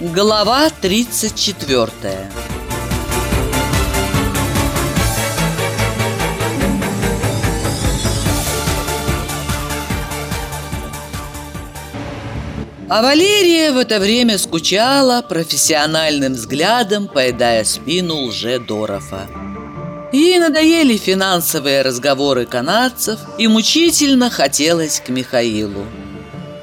Глава 34 А Валерия в это время скучала, профессиональным взглядом поедая спину лже-Дорова. Ей надоели финансовые разговоры канадцев и мучительно хотелось к Михаилу.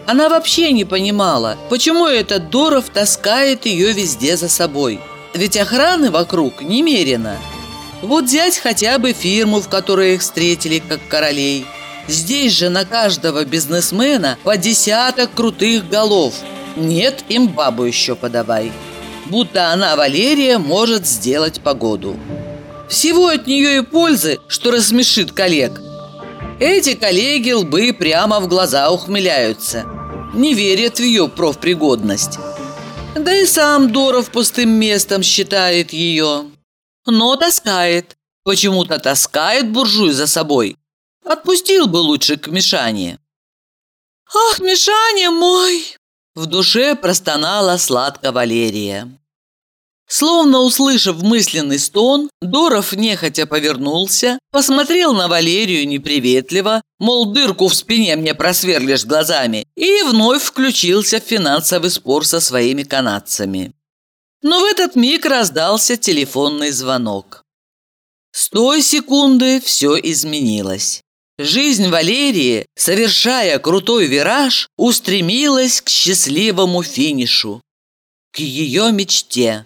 Она вообще не понимала, почему этот Доров таскает ее везде за собой. Ведь охраны вокруг немерено. Вот взять хотя бы фирму, в которой их встретили как королей. Здесь же на каждого бизнесмена по десяток крутых голов. Нет, им бабу еще подавай. Будто она, Валерия, может сделать погоду. Всего от нее и пользы, что рассмешит коллег. Эти коллеги лбы прямо в глаза ухмыляются. Не верят в ее профпригодность. Да и сам Доров пустым местом считает ее. Но таскает. Почему-то таскает буржуй за собой. Отпустил бы лучше к Мишане. «Ах, Мишаня мой!» В душе простонала сладко Валерия. Словно услышав мысленный стон, Доров нехотя повернулся, посмотрел на Валерию неприветливо, мол, дырку в спине мне просверлишь глазами, и вновь включился в финансовый спор со своими канадцами. Но в этот миг раздался телефонный звонок. С той секунды все изменилось. Жизнь Валерии, совершая крутой вираж, устремилась к счастливому финишу, к ее мечте.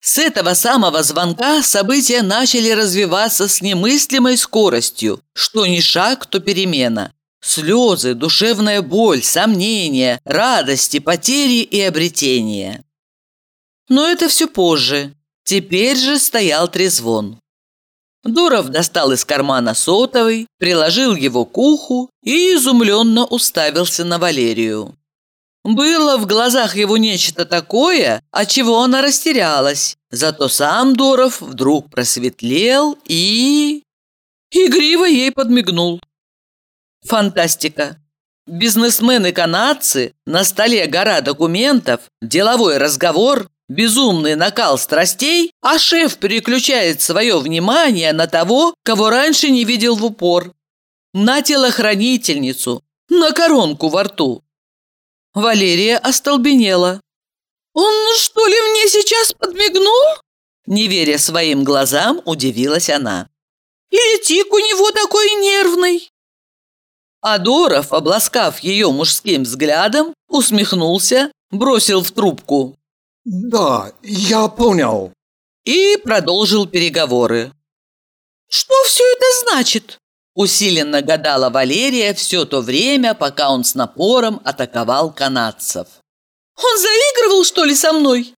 С этого самого звонка события начали развиваться с немыслимой скоростью, что ни шаг, то перемена. Слезы, душевная боль, сомнения, радости, потери и обретения. Но это все позже. Теперь же стоял трезвон. Дуров достал из кармана сотовый, приложил его к уху и изумленно уставился на Валерию. Было в глазах его нечто такое, от чего она растерялась. Зато сам Доров вдруг просветлел и... Игриво ей подмигнул. Фантастика. Бизнесмены-канадцы, на столе гора документов, деловой разговор, безумный накал страстей, а шеф переключает свое внимание на того, кого раньше не видел в упор. На телохранительницу, на коронку во рту. Валерия остолбенела. «Он что ли мне сейчас подмигнул?» Не веря своим глазам, удивилась она. «Или тик у него такой нервный?» Адоров, обласкав ее мужским взглядом, усмехнулся, бросил в трубку. «Да, я понял». И продолжил переговоры. «Что все это значит?» Усиленно гадала Валерия все то время, пока он с напором атаковал канадцев. «Он заигрывал, что ли, со мной?»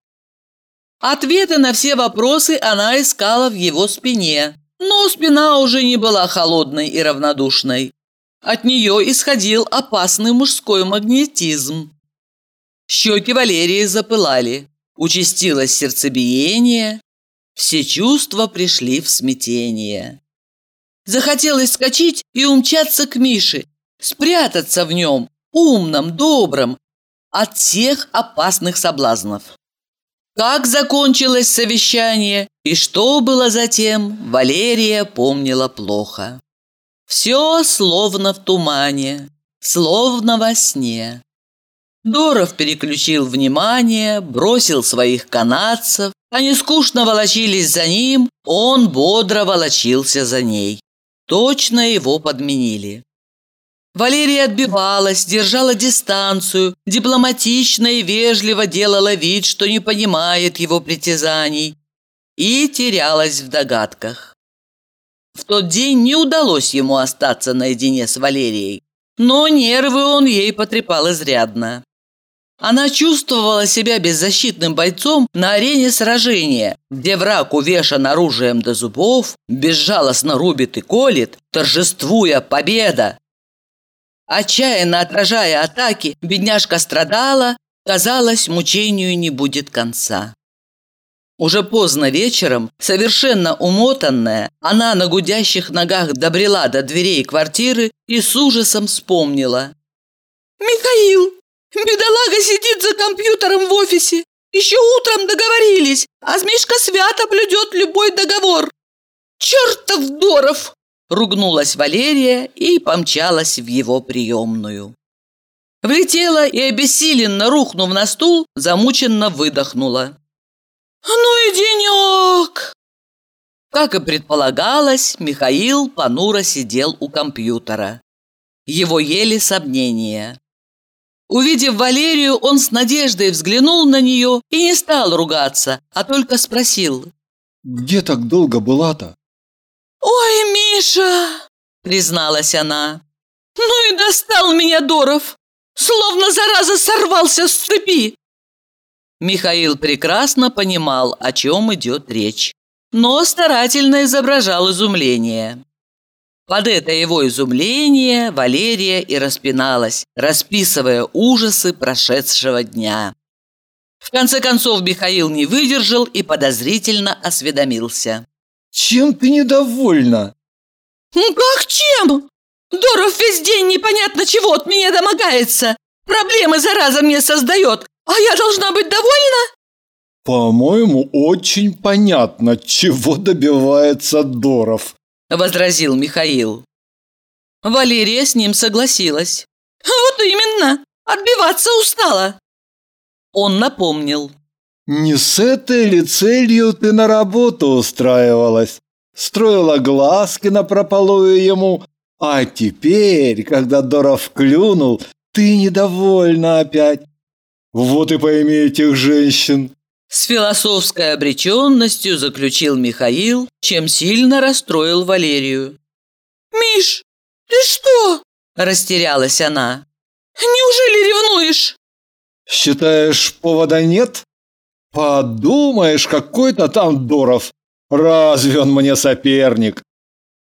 Ответы на все вопросы она искала в его спине, но спина уже не была холодной и равнодушной. От нее исходил опасный мужской магнетизм. Щеки Валерии запылали. Участилось сердцебиение, все чувства пришли в смятение. Захотелось скачать и умчаться к Мише, спрятаться в нем, умном, добром, от всех опасных соблазнов. Как закончилось совещание и что было затем, Валерия помнила плохо. Все словно в тумане, словно во сне. Доров переключил внимание, бросил своих канадцев. Они скучно волочились за ним, он бодро волочился за ней. Точно его подменили. Валерия отбивалась, держала дистанцию, дипломатично и вежливо делала вид, что не понимает его притязаний, и терялась в догадках. В тот день не удалось ему остаться наедине с Валерией, но нервы он ей потрепал изрядно. Она чувствовала себя беззащитным бойцом на арене сражения, где враг увешан оружием до зубов, безжалостно рубит и колет, торжествуя победа. Отчаянно отражая атаки, бедняжка страдала, казалось, мучению не будет конца. Уже поздно вечером, совершенно умотанная, она на гудящих ногах добрела до дверей квартиры и с ужасом вспомнила. «Михаил, Бедолага сидит за компьютером в офисе. Еще утром договорились, а Змишка свято блюдет любой договор. Чертов Доров!» Ругнулась Валерия и помчалась в его приемную. Влетела и, обессиленно рухнув на стул, замученно выдохнула. «Ну и денек!» Как и предполагалось, Михаил понуро сидел у компьютера. Его ели сомнения. Увидев Валерию, он с надеждой взглянул на нее и не стал ругаться, а только спросил. «Где так долго была-то?» «Ой, Миша!» – призналась она. «Ну и достал меня Доров! Словно зараза сорвался с цепи!» Михаил прекрасно понимал, о чем идет речь, но старательно изображал изумление. Под это его изумление Валерия и распиналась, расписывая ужасы прошедшего дня. В конце концов Михаил не выдержал и подозрительно осведомился. «Чем ты недовольна?» «Ну как чем? Доров весь день непонятно чего от меня домогается. Проблемы зараза мне создает, а я должна быть довольна?» «По-моему, очень понятно, чего добивается Доров», – возразил Михаил. Валерия с ним согласилась. «Вот именно! Отбиваться устала!» Он напомнил. «Не с этой ли целью ты на работу устраивалась? Строила глазки на прополую ему, а теперь, когда Доров клюнул, ты недовольна опять. Вот и пойми этих женщин. С философской обреченностью заключил Михаил, чем сильно расстроил Валерию. «Миш, ты что?» – растерялась она. «Неужели ревнуешь?» «Считаешь, повода нет? Подумаешь, какой-то там Доров. Разве он мне соперник?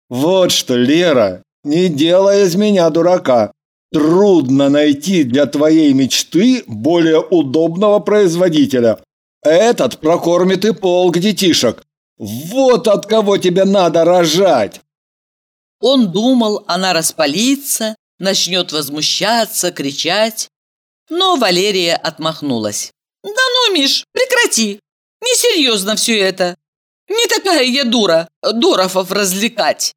Вот что, Лера, не делай из меня дурака. Трудно найти для твоей мечты более удобного производителя. Этот прокормит и полк детишек. Вот от кого тебе надо рожать. Он думал, она распалится, начнет возмущаться, кричать. Но Валерия отмахнулась. «Да ну, Миш, прекрати! Несерьезно все это! Не такая я дура, Дорофов развлекать!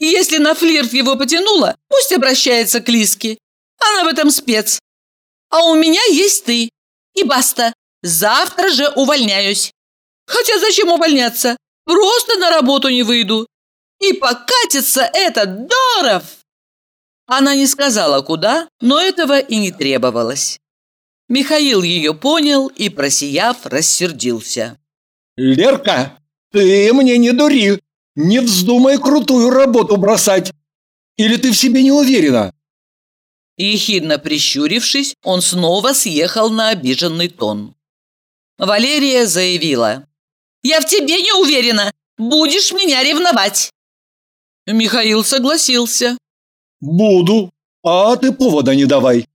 И если на флирт его потянула, пусть обращается к Лиске. Она в этом спец. А у меня есть ты. И баста. Завтра же увольняюсь. Хотя зачем увольняться? Просто на работу не выйду. И покатится этот Доров!» Она не сказала, куда, но этого и не требовалось. Михаил ее понял и, просияв, рассердился. «Лерка, ты мне не дури! Не вздумай крутую работу бросать! Или ты в себе не уверена?» Ехидно прищурившись, он снова съехал на обиженный тон. Валерия заявила. «Я в тебе не уверена. Будешь меня ревновать». Михаил согласился. «Буду. А ты повода не давай».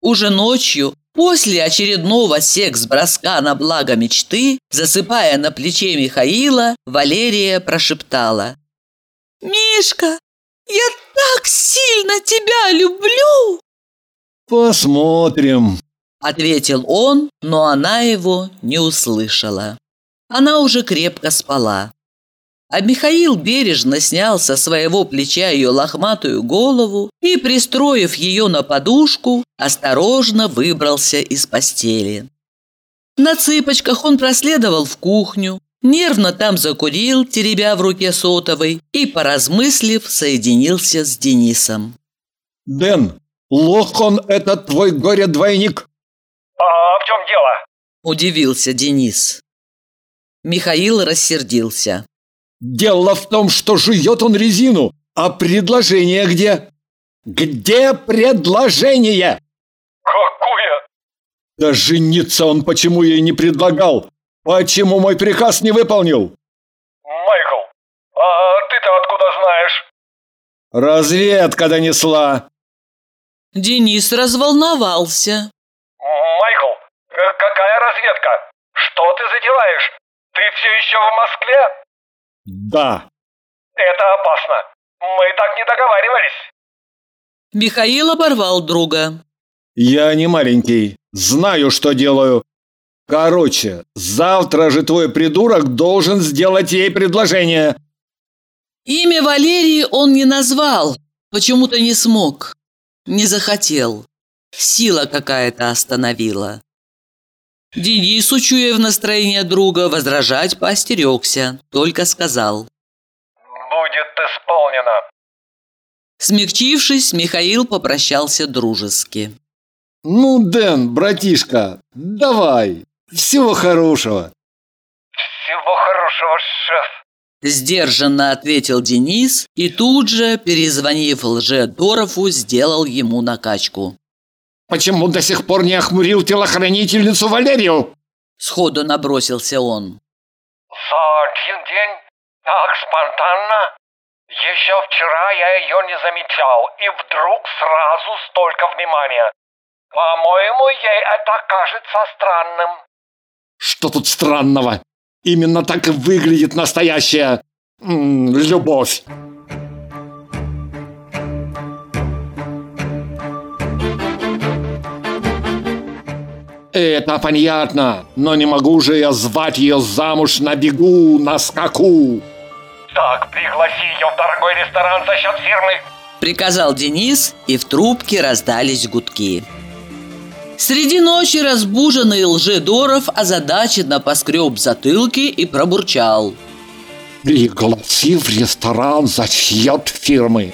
Уже ночью, после очередного секс-броска на благо мечты, засыпая на плече Михаила, Валерия прошептала. «Мишка, я так сильно тебя люблю!» «Посмотрим», Ответил он, но она его не услышала. Она уже крепко спала. А Михаил бережно снял со своего плеча ее лохматую голову и, пристроив ее на подушку, осторожно выбрался из постели. На цыпочках он проследовал в кухню, нервно там закурил, теребя в руке сотовой, и, поразмыслив, соединился с Денисом. «Дэн, лох он этот твой горе-двойник!» «А в чем дело?» – удивился Денис. Михаил рассердился. «Дело в том, что жует он резину, а предложение где?» «Где предложение?» «Какое?» «Да жениться он почему ей не предлагал? Почему мой приказ не выполнил?» «Майкл, а ты-то откуда знаешь?» «Разведка донесла». Денис разволновался. «Майкл, какая разведка? Что ты затеваешь? Ты все еще в Москве?» «Да». «Это опасно. Мы так не договаривались». Михаил оборвал друга. Я не маленький, знаю, что делаю. Короче, завтра же твой придурок должен сделать ей предложение. Имя Валерии он не назвал, почему-то не смог, не захотел. Сила какая-то остановила. Денис, учуя в настроение друга, возражать поостерегся, только сказал. Будет исполнено. Смягчившись, Михаил попрощался дружески. Ну, Дэн, братишка, давай. Всего хорошего. Всего хорошего, шеф. Сдержанно ответил Денис и тут же, перезвонив лже-Дорову, сделал ему накачку. Почему до сих пор не охмурил телохранительницу Валерию? Сходу набросился он. За один день? Так спонтанно? Еще вчера я ее не замечал, и вдруг сразу столько внимания. По-моему, ей это кажется странным. Что тут странного? Именно так и выглядит настоящая м -м, любовь. Это понятно, но не могу же я звать ее замуж на бегу, на скаку. Так, пригласи ее в дорогой ресторан за счет фирмы. Приказал Денис, и в трубке раздались гудки. Среди ночи разбуженный лжедоров озадаченно поскреб затылки и пробурчал. Пригласи в ресторан за счет фирмы.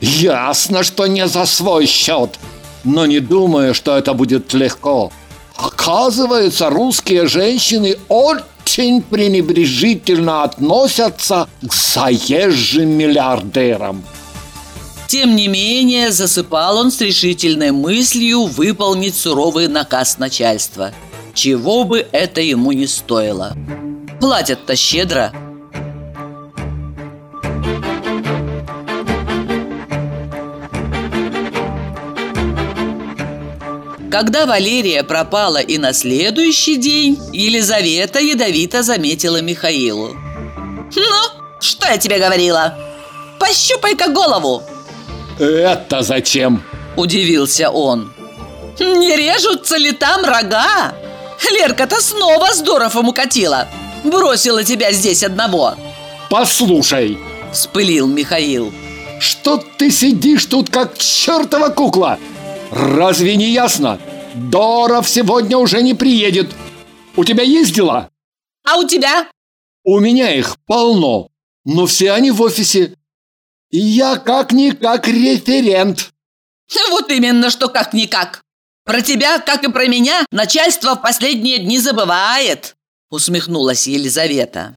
Ясно, что не за свой счет, но не думаю, что это будет легко. Оказывается, русские женщины очень пренебрежительно относятся к заезжим миллиардерам. Тем не менее, засыпал он с решительной мыслью выполнить суровый наказ начальства. Чего бы это ему не стоило. Платят-то щедро. Когда Валерия пропала и на следующий день, Елизавета ядовито заметила Михаилу. Ну, что я тебе говорила? Пощупай-ка голову. Это зачем? Удивился он. Не режутся ли там рога? Лерка-то снова здорово укатила. Бросила тебя здесь одного. Послушай, Вспылил Михаил. что ты сидишь тут как чертова кукла? Разве не ясно? Доров сегодня уже не приедет. У тебя есть дела? А у тебя? У меня их полно, но все они в офисе. И я как-никак референт. Вот именно, что как-никак. Про тебя, как и про меня, начальство в последние дни забывает. Усмехнулась Елизавета.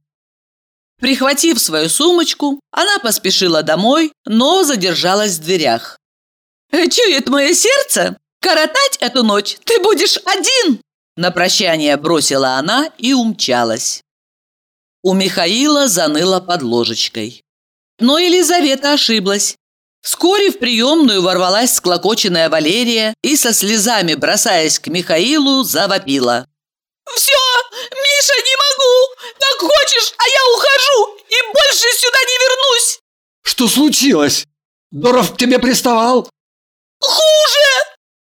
Прихватив свою сумочку, она поспешила домой, но задержалась в дверях. Чует мое сердце, коротать эту ночь ты будешь один. На прощание бросила она и умчалась. У Михаила заныло под ложечкой. Но Елизавета ошиблась. Вскоре в приемную ворвалась склокоченная Валерия и со слезами, бросаясь к Михаилу, завопила. Все, Миша, не могу. Как хочешь, а я ухожу и больше сюда не вернусь. Что случилось? Доров к тебе приставал? Хуже!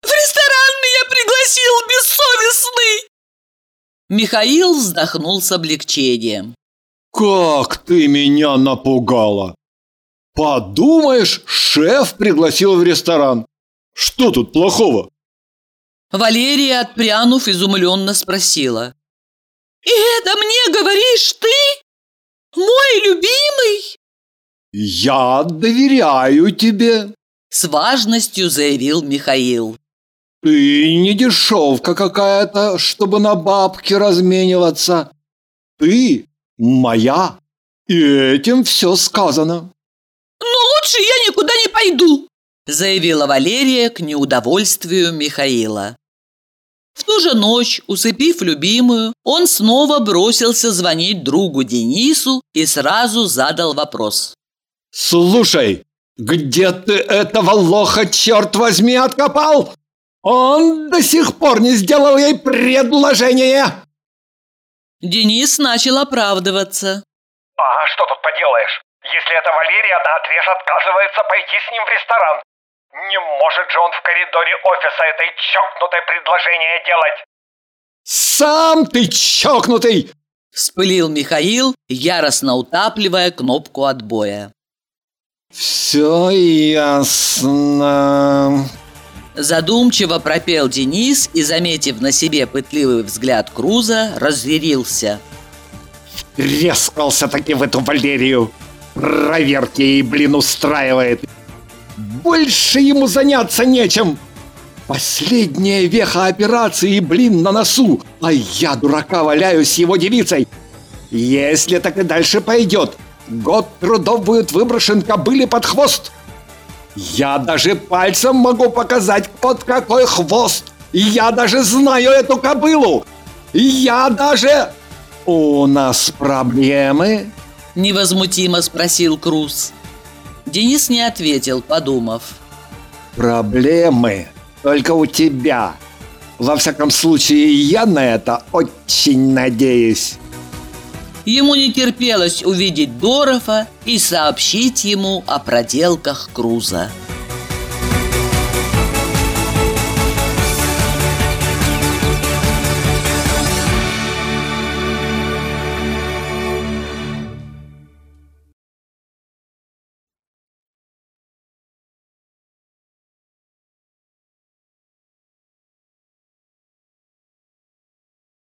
В ресторан меня пригласил бессовестный. Михаил вздохнул с облегчением. Как ты меня напугала! Подумаешь, шеф пригласил в ресторан. Что тут плохого? Валерия, отпрянув, изумленно спросила. И это мне говоришь ты? Мой любимый? Я доверяю тебе. С важностью заявил Михаил. Ты не дешевка какая-то, чтобы на бабки размениваться. Ты моя. И этим все сказано. Но лучше я никуда не пойду. Заявила Валерия к неудовольствию Михаила. В ту же ночь, усыпив любимую, он снова бросился звонить другу Денису и сразу задал вопрос. Слушай, где ты этого лоха, черт возьми, откопал? Он до сих пор не сделал ей предложение. Денис начал оправдываться. А что тут поделаешь? Если это Валерия, она ответ отказывается пойти с ним в ресторан. Не может же он в коридоре офиса этой чокнутой предложение делать. Сам ты чокнутый! Вспылил Михаил, яростно утапливая кнопку отбоя. Все ясно. Задумчиво пропел Денис и, заметив на себе пытливый взгляд Круза, разъярился. Резкался таки в эту Валерию. Проверки ей, блин, устраивает. Больше ему заняться нечем. Последняя веха операции, блин, на носу, а я, дурака, валяюсь его девицей. Если так и дальше пойдет, год трудов будет выброшен кобыле под хвост. Я даже пальцем могу показать, под какой хвост. Я даже знаю эту кобылу. Я даже... У нас проблемы? Невозмутимо спросил Круз. Денис не ответил, подумав. Проблемы только у тебя. Во всяком случае, я на это очень надеюсь. Ему не терпелось увидеть Дорова и сообщить ему о проделках Круза.